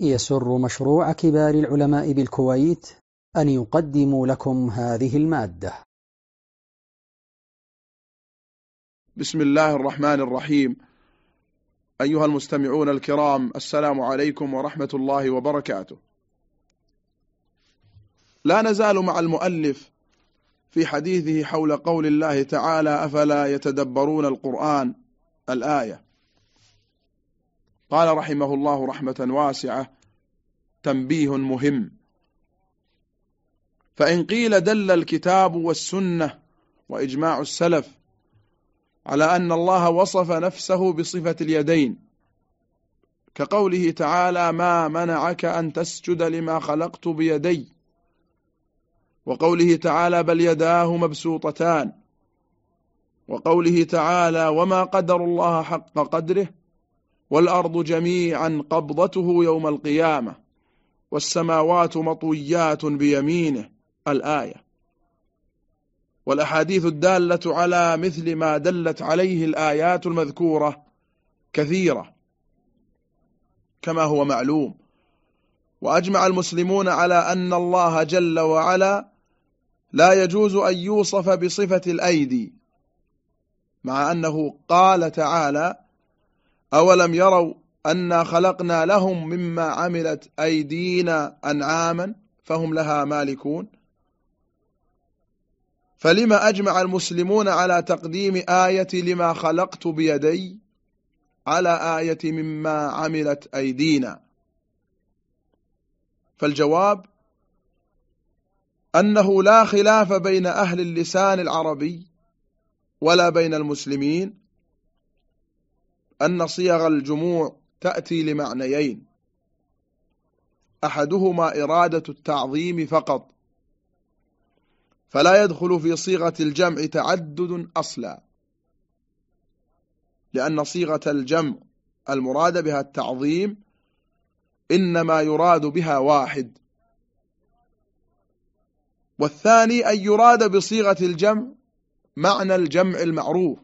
يسر مشروع كبار العلماء بالكويت أن يقدم لكم هذه المادة. بسم الله الرحمن الرحيم. أيها المستمعون الكرام السلام عليكم ورحمة الله وبركاته. لا نزال مع المؤلف في حديثه حول قول الله تعالى أفلا يتدبرون القرآن الآية؟ قال رحمه الله رحمة واسعة تنبيه مهم. فإن قيل دل الكتاب والسنة وإجماع السلف على أن الله وصف نفسه بصفة اليدين كقوله تعالى ما منعك أن تسجد لما خلقت بيدي وقوله تعالى بل يداه مبسوطتان وقوله تعالى وما قدر الله حق قدره والأرض جميعا قبضته يوم القيامة والسماوات مطويات بيمينه الآية. والأحاديث الدالة على مثل ما دلت عليه الآيات المذكورة كثيرة كما هو معلوم. وأجمع المسلمون على أن الله جل وعلا لا يجوز أن يوصف بصفة الأيدي مع أنه قال تعالى أولم يروا أنا خلقنا لهم مما عملت أيدينا أنعاما فهم لها مالكون؟ فلما أجمع المسلمون على تقديم آية لما خلقت بيدي على آية مما عملت أيدينا؟ فالجواب أنه لا خلاف بين أهل اللسان العربي ولا بين المسلمين أن صيغ الجموع تأتي لمعنيين. أحدهما إرادة التعظيم فقط. فلا يدخل في صيغة الجمع تعدد أصلا. لأن صيغة الجمع المراد بها التعظيم إنما يراد بها واحد. والثاني أن يراد بصيغة الجمع معنى الجمع المعروف.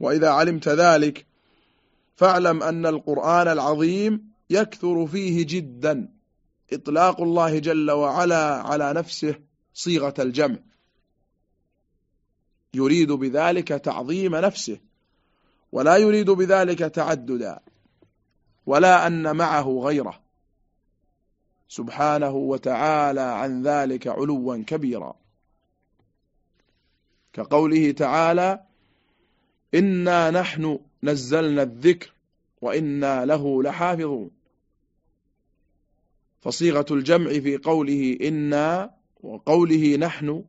وإذا علمت ذلك فاعلم أن القرآن العظيم يكثر فيه جدا. إطلاق الله جل وعلا على نفسه صيغة الجمع. يريد بذلك تعظيم نفسه ولا يريد بذلك تعددا ولا أن معه غيره. سبحانه وتعالى عن ذلك علوا كبيرا. كقوله تعالى إنا نحن نزلنا الذكر وإنا له لحافظون. فصيغة الجمع في قوله إنا وقوله نحن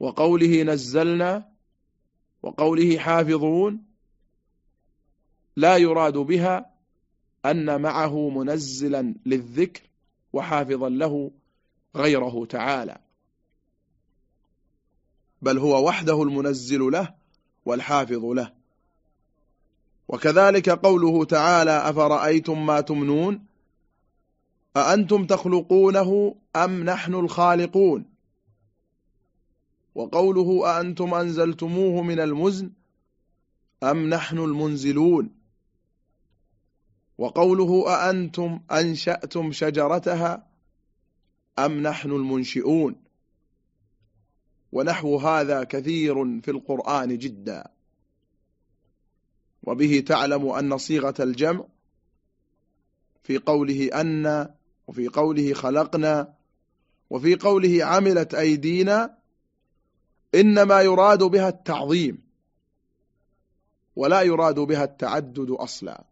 وقوله نزلنا وقوله حافظون. لا يراد بها أن معه منزلا للذكر وحافظا له غيره تعالى. بل هو وحده المنزل له والحافظ له. وكذلك قوله تعالى أفرأيتم ما تمنون؟ أأنتم تخلقونه أم نحن الخالقون؟ وقوله أأنتم أنزلتموه من المزن أم نحن المنزلون؟ وقوله أأنتم أنشأتم شجرتها أم نحن المنشئون؟ ونحو هذا كثير في القرآن جدا. وبه تعلم أن صيغة الجمع في قوله أن وفي قوله خلقنا وفي قوله عملت أيدينا إنما يراد بها التعظيم ولا يراد بها التعدد أصلا.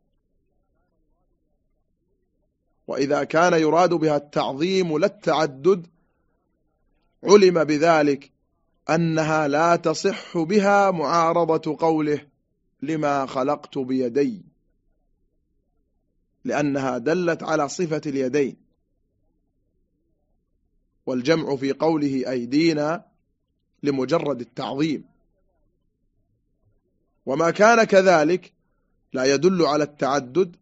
وإذا كان يراد بها التعظيم لا التعدد علم بذلك أنها لا تصح بها معارضة قوله لما خلقت بيدي. لأنها دلت على صفة اليدين. والجمع في قوله أيدينا لمجرد التعظيم. وما كان كذلك لا يدل على التعدد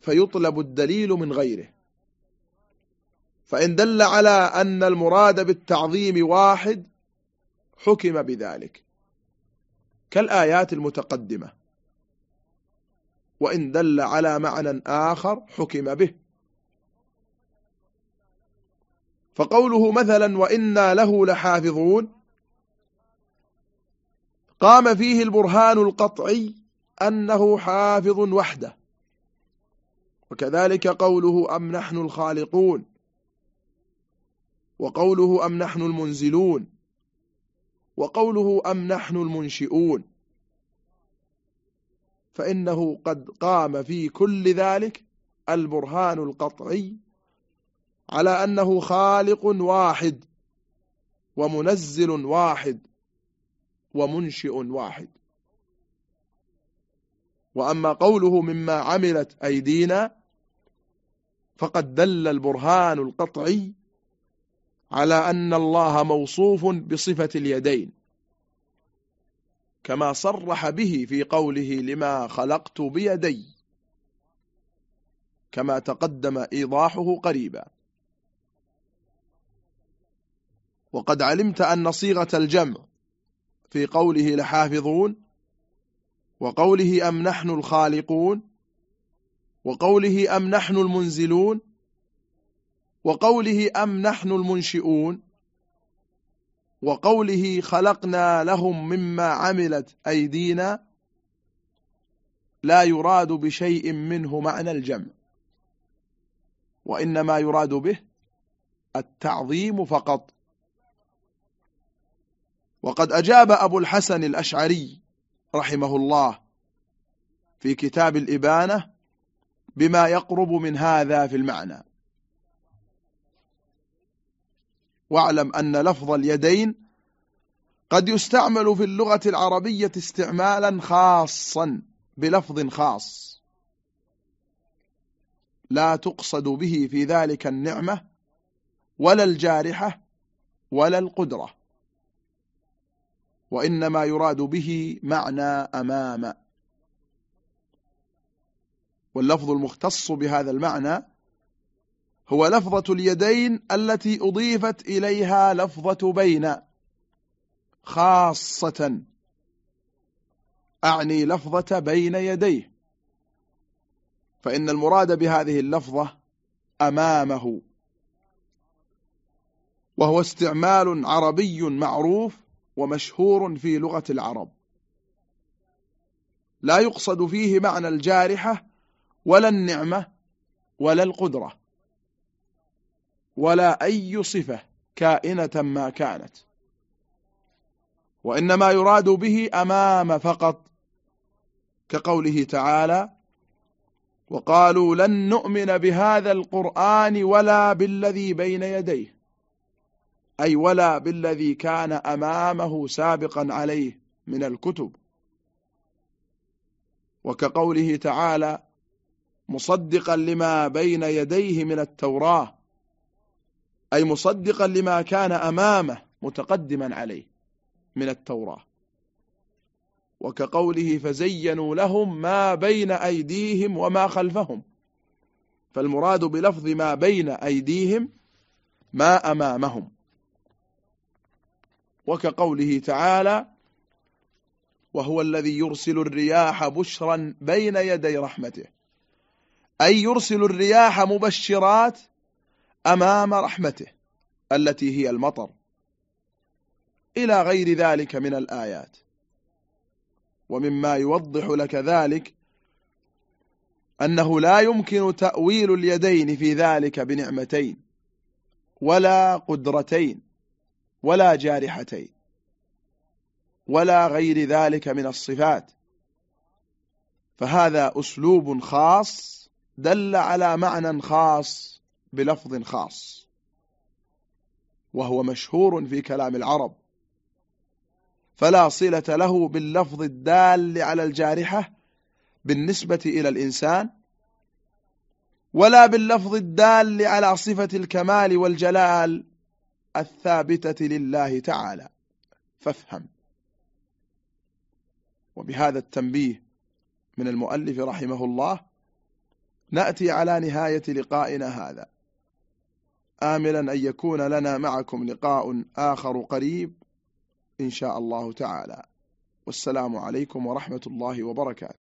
فيطلب الدليل من غيره. فإن دل على أن المراد بالتعظيم واحد حكم بذلك. كالآيات المتقدمة. وإن دل على معنى آخر حكم به. فقوله مثلا وإنا له لحافظون قام فيه البرهان القطعي أنه حافظ وحده. وكذلك قوله أم نحن الخالقون وقوله أم نحن المنزلون؟ وقوله أم نحن المنشئون؟ فإنه قد قام في كل ذلك البرهان القطعي على أنه خالق واحد ومنزل واحد ومنشئ واحد. وأما قوله مما عملت أيدينا فقد دل البرهان القطعي على أن الله موصوف بصفة اليدين. كما صرح به في قوله لما خلقت بيدي. كما تقدم إيضاحه قريبا. وقد علمت أن صيغة الجمع في قوله لحافظون وقوله أم نحن الخالقون وقوله أم نحن المنزلون وقوله أم نحن المنشئون وقوله خلقنا لهم مما عملت أيدينا لا يراد بشيء منه معنى الجمع وإنما يراد به التعظيم فقط. وقد أجاب أبو الحسن الأشعري رحمه الله في كتاب الإبانة بما يقرب من هذا في المعنى. واعلم أن لفظ اليدين قد يستعمل في اللغة العربية استعمالا خاصا بلفظ خاص. لا تقصد به في ذلك النعمة ولا الجارحة ولا القدرة وإنما يراد به معنى أمام. واللفظ المختص بهذا المعنى هو لفظة اليدين التي أضيفت إليها لفظة بين خاصة. أعني لفظة بين يديه. فإن المراد بهذه اللفظة أمامه. وهو استعمال عربي معروف ومشهور في لغة العرب. لا يقصد فيه معنى الجارحة ولا النعمة ولا القدرة. ولا أي صفة كائنة ما كانت. وإنما يراد به أمام فقط كقوله تعالى وقالوا لن نؤمن بهذا القرآن ولا بالذي بين يديه أي ولا بالذي كان أمامه سابقا عليه من الكتب. وكقوله تعالى مصدقا لما بين يديه من التوراة أي مصدقا لما كان أمامه متقدما عليه من التوراة. وكقوله فزينوا لهم ما بين أيديهم وما خلفهم. فالمراد بلفظ ما بين أيديهم ما أمامهم. وكقوله تعالى وهو الذي يرسل الرياح بشرا بين يدي رحمته. أي يرسل الرياح مبشرات أمام رحمته التي هي المطر. إلى غير ذلك من الآيات. ومما يوضح لك ذلك أنه لا يمكن تأويل اليدين في ذلك بنعمتين ولا قدرتين ولا جارحتين ولا غير ذلك من الصفات. فهذا أسلوب خاص دل على معنى خاص بلفظ خاص وهو مشهور في كلام العرب. فلا صلة له باللفظ الدال على الجارحة بالنسبة إلى الإنسان ولا باللفظ الدال على صفة الكمال والجلال الثابتة لله تعالى. فافهم. وبهذا التنبيه من المؤلف رحمه الله نأتي على نهاية لقائنا هذا. آملا أن يكون لنا معكم لقاء آخر قريب إن شاء الله تعالى. والسلام عليكم ورحمة الله وبركاته.